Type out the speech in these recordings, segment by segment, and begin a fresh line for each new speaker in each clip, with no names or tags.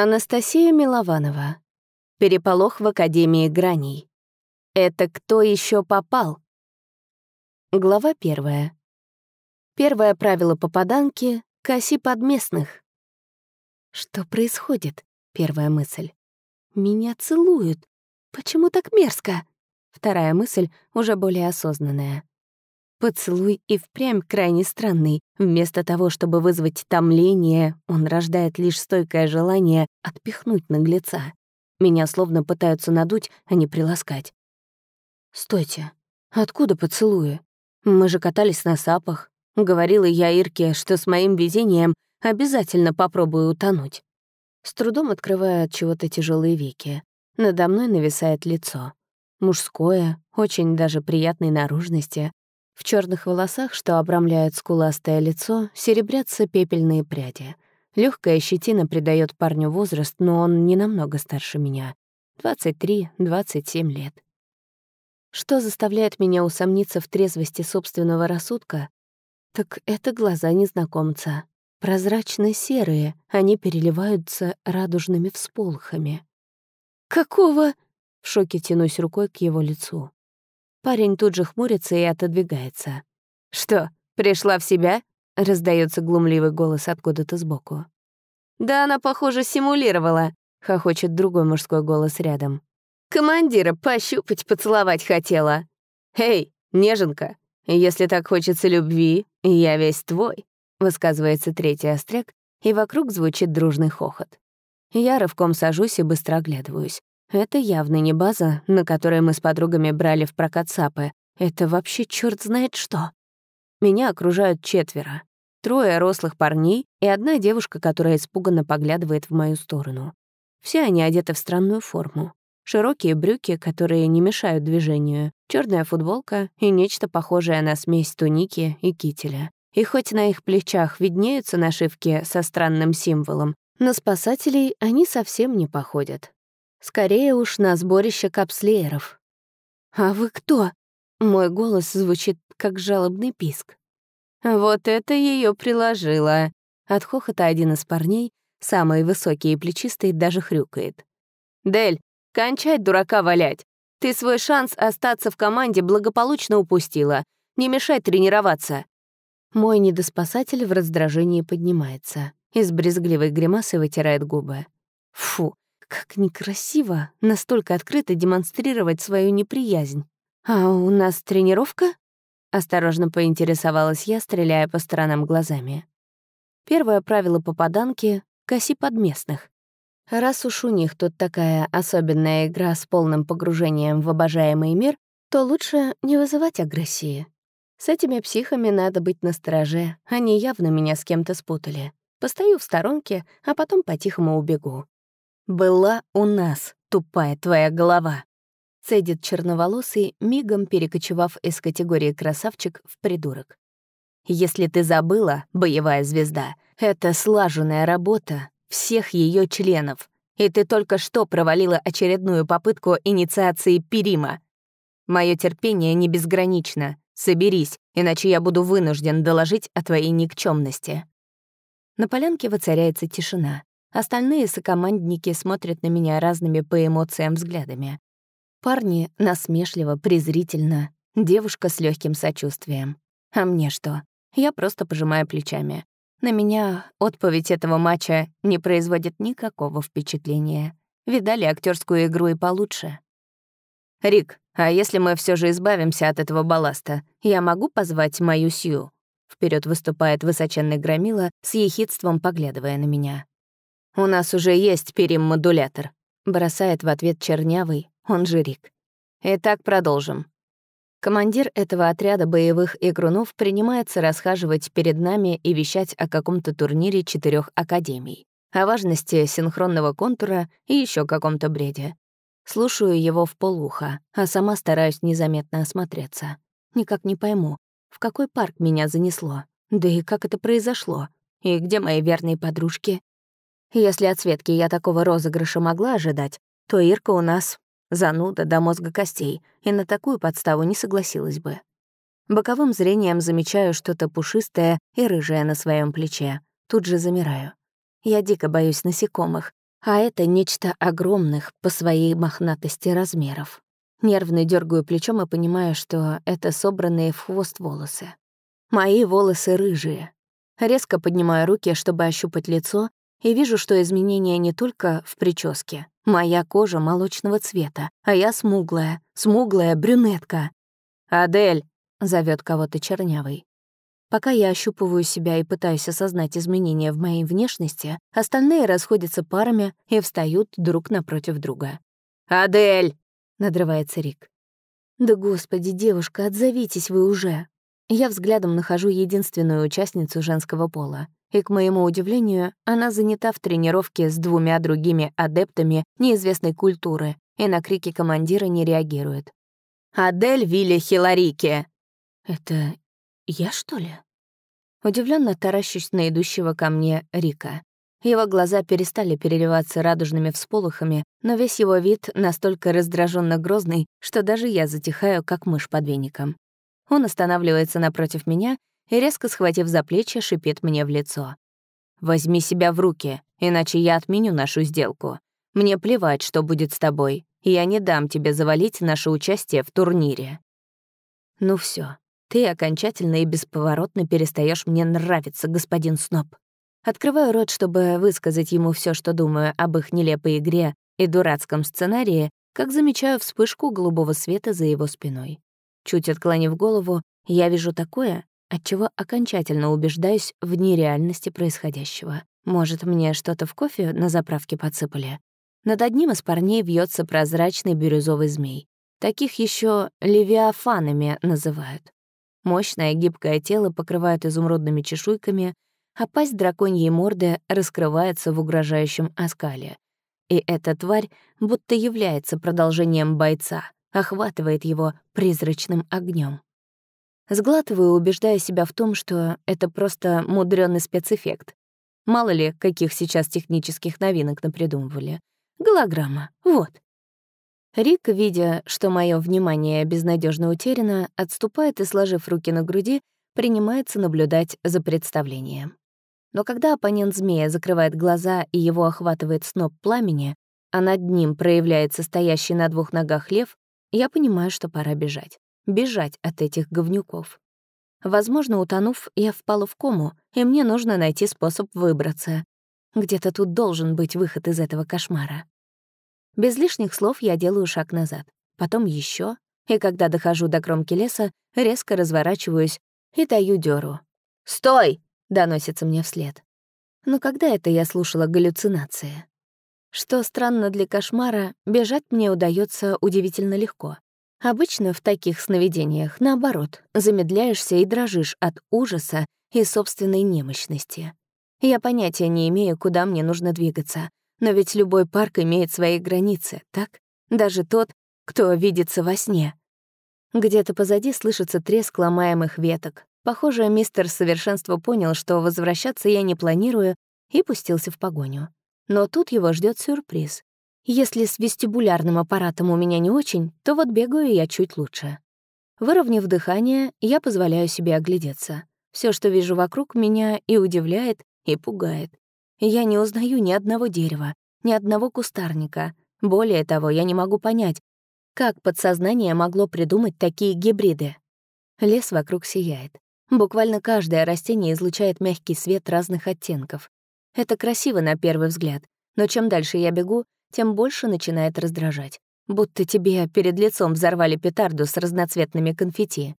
Анастасия Милованова. Переполох в Академии граней. Это кто еще попал? Глава первая. Первое правило попаданки — коси подместных. Что происходит? Первая мысль. Меня целуют. Почему так мерзко? Вторая мысль уже более осознанная. Поцелуй и впрямь крайне странный. Вместо того, чтобы вызвать томление, он рождает лишь стойкое желание отпихнуть наглеца. Меня словно пытаются надуть, а не приласкать. «Стойте, откуда поцелуи? Мы же катались на сапах. Говорила я Ирке, что с моим везением обязательно попробую утонуть. С трудом открываю от чего-то тяжелые веки. Надо мной нависает лицо. Мужское, очень даже приятной наружности, в черных волосах, что обрамляют скуластое лицо, серебрятся пепельные пряди. Легкая щетина придает парню возраст, но он не намного старше меня. 23-27 лет. Что заставляет меня усомниться в трезвости собственного рассудка? Так это глаза незнакомца. Прозрачно-серые, они переливаются радужными всполохами. «Какого?» — в шоке тянусь рукой к его лицу. Парень тут же хмурится и отодвигается. «Что, пришла в себя?» — раздается глумливый голос откуда-то сбоку. «Да она, похоже, симулировала», — хохочет другой мужской голос рядом. «Командира пощупать, поцеловать хотела. Эй, неженка, если так хочется любви, я весь твой», — высказывается третий остряк, и вокруг звучит дружный хохот. Я рывком сажусь и быстро оглядываюсь. Это явно не база, на которой мы с подругами брали в прокат сапы. Это вообще черт знает что. Меня окружают четверо. Трое рослых парней и одна девушка, которая испуганно поглядывает в мою сторону. Все они одеты в странную форму. Широкие брюки, которые не мешают движению, черная футболка и нечто похожее на смесь туники и кителя. И хоть на их плечах виднеются нашивки со странным символом, на спасателей они совсем не походят. Скорее уж на сборище капслееров. «А вы кто?» Мой голос звучит как жалобный писк. Вот это ее приложило. От хохота один из парней, самый высокий и плечистый, даже хрюкает. «Дель, кончай дурака валять. Ты свой шанс остаться в команде благополучно упустила. Не мешай тренироваться». Мой недоспасатель в раздражении поднимается. Из брезгливой гримасы вытирает губы. Фу, как некрасиво настолько открыто демонстрировать свою неприязнь. «А у нас тренировка?» — осторожно поинтересовалась я, стреляя по сторонам глазами. Первое правило попаданки — коси подместных. Раз уж у них тут такая особенная игра с полным погружением в обожаемый мир, то лучше не вызывать агрессии. С этими психами надо быть настороже, они явно меня с кем-то спутали. Постою в сторонке, а потом по-тихому убегу. «Была у нас, тупая твоя голова», — цедит черноволосый, мигом перекочевав из категории красавчик в придурок. «Если ты забыла, боевая звезда, это слаженная работа всех ее членов, и ты только что провалила очередную попытку инициации Перима. Мое терпение не безгранично. Соберись, иначе я буду вынужден доложить о твоей никчемности. На полянке воцаряется тишина. Остальные сокомандники смотрят на меня разными по эмоциям взглядами. Парни насмешливо, презрительно, девушка с легким сочувствием. А мне что? Я просто пожимаю плечами. На меня отповедь этого матча не производит никакого впечатления. Видали актерскую игру и получше. «Рик, а если мы все же избавимся от этого балласта, я могу позвать мою Сью?» Вперед выступает высоченный громила с ехидством, поглядывая на меня. «У нас уже есть перим-модулятор», — бросает в ответ чернявый, он же Рик. «Итак, продолжим». Командир этого отряда боевых игрунов принимается расхаживать перед нами и вещать о каком-то турнире четырех академий, о важности синхронного контура и еще каком-то бреде. Слушаю его в полуха, а сама стараюсь незаметно осмотреться. Никак не пойму, в какой парк меня занесло, да и как это произошло, и где мои верные подружки. Если от Светки я такого розыгрыша могла ожидать, то Ирка у нас зануда до мозга костей, и на такую подставу не согласилась бы. Боковым зрением замечаю что-то пушистое и рыжее на своем плече. Тут же замираю. Я дико боюсь насекомых, А это нечто огромных по своей мохнатости размеров. Нервно дергаю плечом и понимаю, что это собранные в хвост волосы. Мои волосы рыжие. Резко поднимаю руки, чтобы ощупать лицо, и вижу, что изменения не только в прическе. Моя кожа молочного цвета, а я смуглая, смуглая брюнетка. «Адель!» — зовет кого-то чернявый. Пока я ощупываю себя и пытаюсь осознать изменения в моей внешности, остальные расходятся парами и встают друг напротив друга. «Адель!» — надрывается Рик. «Да господи, девушка, отзовитесь вы уже!» Я взглядом нахожу единственную участницу женского пола. И, к моему удивлению, она занята в тренировке с двумя другими адептами неизвестной культуры и на крики командира не реагирует. «Адель Вилли Хиларики!» «Это я, что ли?» Удивленно таращусь на идущего ко мне Рика. Его глаза перестали переливаться радужными всполохами, но весь его вид настолько раздраженно грозный, что даже я затихаю, как мышь под веником. Он останавливается напротив меня и, резко схватив за плечи, шипит мне в лицо. «Возьми себя в руки, иначе я отменю нашу сделку. Мне плевать, что будет с тобой. Я не дам тебе завалить наше участие в турнире». Ну все, ты окончательно и бесповоротно перестаешь мне нравиться, господин Сноб. Открываю рот, чтобы высказать ему все, что думаю об их нелепой игре и дурацком сценарии, как замечаю вспышку голубого света за его спиной. Чуть отклонив голову, я вижу такое, от чего окончательно убеждаюсь в нереальности происходящего. Может, мне что-то в кофе на заправке подсыпали? Над одним из парней вьется прозрачный бирюзовый змей. Таких еще левиафанами называют. Мощное гибкое тело покрывают изумрудными чешуйками, а пасть драконьей морды раскрывается в угрожающем оскале. И эта тварь будто является продолжением бойца, охватывает его призрачным огнем. Сглатываю, убеждая себя в том, что это просто мудрённый спецэффект. Мало ли, каких сейчас технических новинок напридумывали. Голограмма, вот. Рик, видя, что мое внимание безнадежно утеряно, отступает и, сложив руки на груди, принимается наблюдать за представлением. Но когда оппонент змея закрывает глаза и его охватывает сноп пламени, а над ним проявляется стоящий на двух ногах лев, я понимаю, что пора бежать. Бежать от этих говнюков. Возможно, утонув, я впала в кому, и мне нужно найти способ выбраться. Где-то тут должен быть выход из этого кошмара. Без лишних слов я делаю шаг назад, потом еще, и когда дохожу до кромки леса, резко разворачиваюсь и даю дёру. «Стой!» — доносится мне вслед. Но когда это я слушала галлюцинации? Что странно для кошмара, бежать мне удается удивительно легко. Обычно в таких сновидениях, наоборот, замедляешься и дрожишь от ужаса и собственной немощности. Я понятия не имею, куда мне нужно двигаться, но ведь любой парк имеет свои границы, так? Даже тот, кто видится во сне. Где-то позади слышится треск ломаемых веток. Похоже, мистер Совершенство понял, что возвращаться я не планирую, и пустился в погоню. Но тут его ждет сюрприз. Если с вестибулярным аппаратом у меня не очень, то вот бегаю я чуть лучше. Выровняв дыхание, я позволяю себе оглядеться. Все, что вижу вокруг, меня и удивляет, и пугает. Я не узнаю ни одного дерева, ни одного кустарника. Более того, я не могу понять, как подсознание могло придумать такие гибриды. Лес вокруг сияет. Буквально каждое растение излучает мягкий свет разных оттенков. Это красиво на первый взгляд, но чем дальше я бегу, тем больше начинает раздражать. Будто тебе перед лицом взорвали петарду с разноцветными конфетти.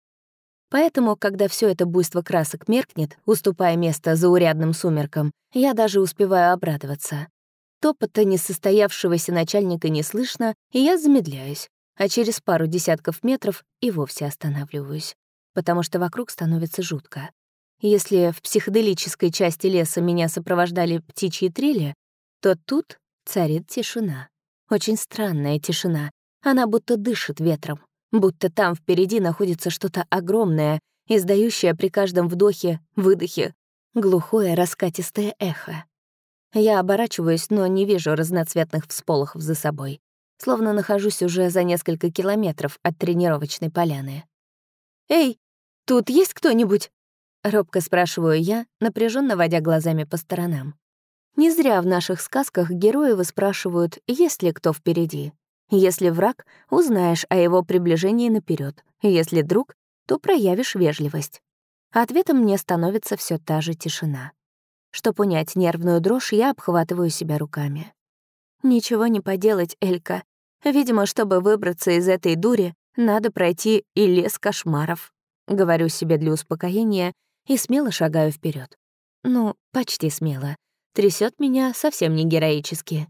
Поэтому, когда все это буйство красок меркнет, уступая место заурядным сумеркам, я даже успеваю обрадоваться. Топота несостоявшегося начальника не слышно, и я замедляюсь, а через пару десятков метров и вовсе останавливаюсь, потому что вокруг становится жутко. Если в психоделической части леса меня сопровождали птичьи трели, то тут царит тишина. Очень странная тишина. Она будто дышит ветром будто там впереди находится что-то огромное, издающее при каждом вдохе-выдохе глухое раскатистое эхо. Я оборачиваюсь, но не вижу разноцветных всполохов за собой, словно нахожусь уже за несколько километров от тренировочной поляны. «Эй, тут есть кто-нибудь?» — робко спрашиваю я, напряженно водя глазами по сторонам. Не зря в наших сказках герои выспрашивают, есть ли кто впереди. Если враг, узнаешь о его приближении наперед. Если друг, то проявишь вежливость. Ответом мне становится все та же тишина. Чтобы унять нервную дрожь, я обхватываю себя руками. Ничего не поделать, Элька. Видимо, чтобы выбраться из этой дури, надо пройти и лес кошмаров. Говорю себе для успокоения и смело шагаю вперед. Ну, почти смело. Трясет меня совсем не героически.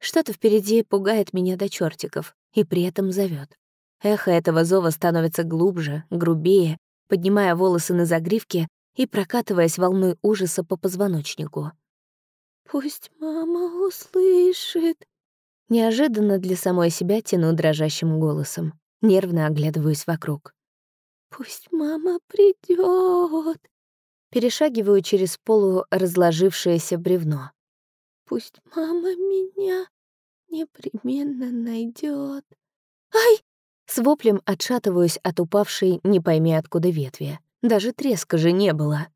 Что-то впереди пугает меня до чертиков и при этом зовет. Эхо этого зова становится глубже, грубее, поднимая волосы на загривке и прокатываясь волной ужаса по позвоночнику. «Пусть мама услышит». Неожиданно для самой себя тяну дрожащим голосом. Нервно оглядываюсь вокруг. «Пусть мама придет. Перешагиваю через полу разложившееся бревно. «Пусть мама меня непременно найдет. «Ай!» С воплем отшатываюсь от упавшей не пойми откуда ветви. Даже треска же не было.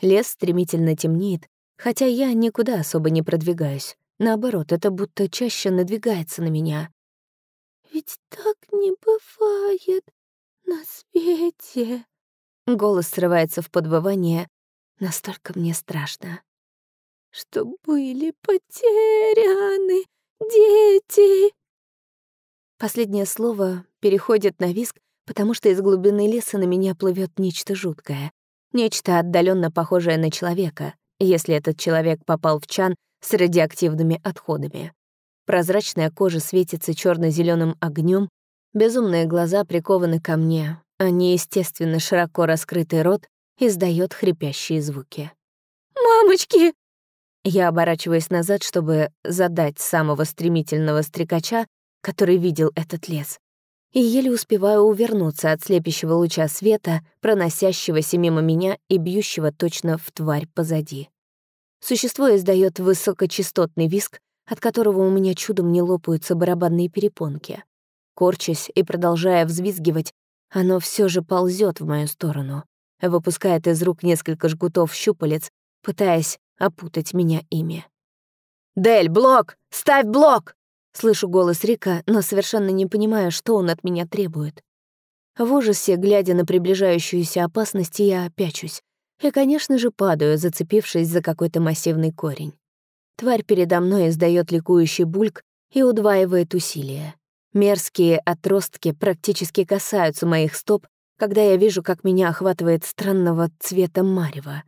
Лес стремительно темнеет, хотя я никуда особо не продвигаюсь. Наоборот, это будто чаще надвигается на меня. «Ведь так не бывает на свете!» Голос срывается в подвывание. Настолько мне страшно. «Что были потеряны дети!» Последнее слово переходит на виск, потому что из глубины леса на меня плывет нечто жуткое. Нечто отдаленно похожее на человека, если этот человек попал в чан с радиоактивными отходами. Прозрачная кожа светится черно зеленым огнем, безумные глаза прикованы ко мне, а неестественно широко раскрытый рот издает хрипящие звуки. «Мамочки!» Я оборачиваюсь назад, чтобы задать самого стремительного стрекача, который видел этот лес. И еле успеваю увернуться от слепящего луча света, проносящегося мимо меня и бьющего точно в тварь позади. Существо издает высокочастотный виск, от которого у меня чудом не лопаются барабанные перепонки. Корчась и продолжая взвизгивать, оно все же ползет в мою сторону, выпускает из рук несколько жгутов щупалец, пытаясь опутать меня ими. «Дель, блок! Ставь блок!» Слышу голос Рика, но совершенно не понимаю, что он от меня требует. В ужасе, глядя на приближающуюся опасность, я пячусь. И, конечно же, падаю, зацепившись за какой-то массивный корень. Тварь передо мной издает ликующий бульк и удваивает усилия. Мерзкие отростки практически касаются моих стоп, когда я вижу, как меня охватывает странного цвета марева.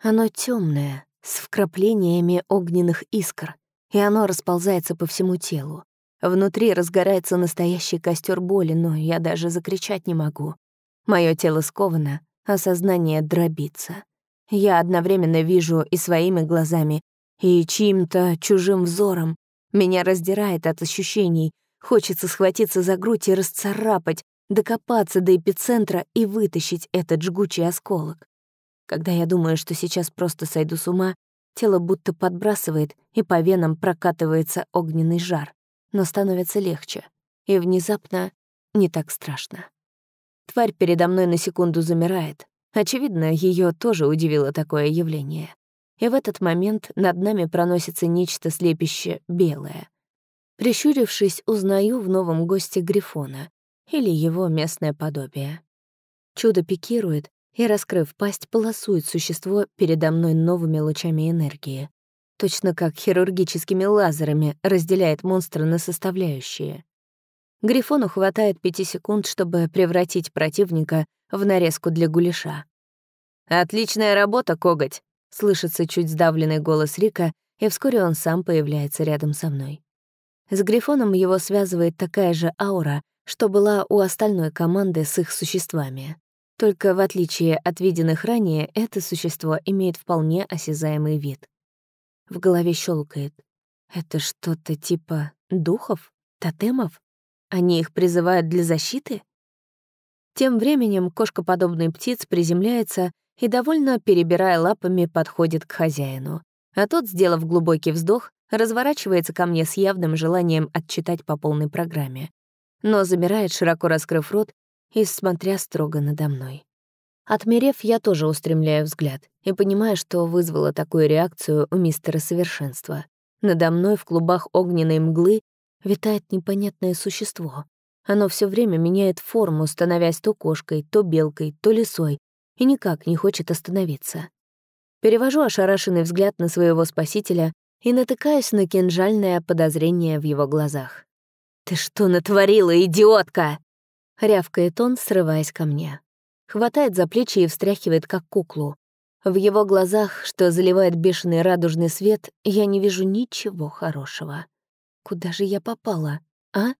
Оно темное, с вкраплениями огненных искр, и оно расползается по всему телу. Внутри разгорается настоящий костер боли, но я даже закричать не могу. Мое тело сковано, а сознание дробится. Я одновременно вижу и своими глазами, и чьим-то чужим взором. Меня раздирает от ощущений, Хочется схватиться за грудь и расцарапать, докопаться до эпицентра и вытащить этот жгучий осколок. Когда я думаю, что сейчас просто сойду с ума, тело будто подбрасывает, и по венам прокатывается огненный жар, но становится легче, и внезапно не так страшно. Тварь передо мной на секунду замирает. Очевидно, ее тоже удивило такое явление. И в этот момент над нами проносится нечто слепяще белое — Прищурившись, узнаю в новом госте Грифона или его местное подобие. Чудо пикирует и, раскрыв пасть, полосует существо передо мной новыми лучами энергии, точно как хирургическими лазерами разделяет монстра на составляющие. Грифону хватает пяти секунд, чтобы превратить противника в нарезку для гуляша. «Отличная работа, коготь!» — слышится чуть сдавленный голос Рика, и вскоре он сам появляется рядом со мной. С Грифоном его связывает такая же аура, что была у остальной команды с их существами. Только в отличие от виденных ранее, это существо имеет вполне осязаемый вид. В голове щелкает. Это что-то типа духов? Тотемов? Они их призывают для защиты? Тем временем кошкоподобный птиц приземляется и, довольно перебирая лапами, подходит к хозяину. А тот, сделав глубокий вздох, разворачивается ко мне с явным желанием отчитать по полной программе, но замирает, широко раскрыв рот и смотря строго надо мной. Отмерев, я тоже устремляю взгляд и понимаю, что вызвало такую реакцию у мистера Совершенства. Надо мной в клубах огненной мглы витает непонятное существо. Оно все время меняет форму, становясь то кошкой, то белкой, то лисой, и никак не хочет остановиться. Перевожу ошарашенный взгляд на своего спасителя и натыкаюсь на кинжальное подозрение в его глазах. «Ты что натворила, идиотка?» — рявкает он, срываясь ко мне хватает за плечи и встряхивает, как куклу. В его глазах, что заливает бешеный радужный свет, я не вижу ничего хорошего. Куда же я попала, а?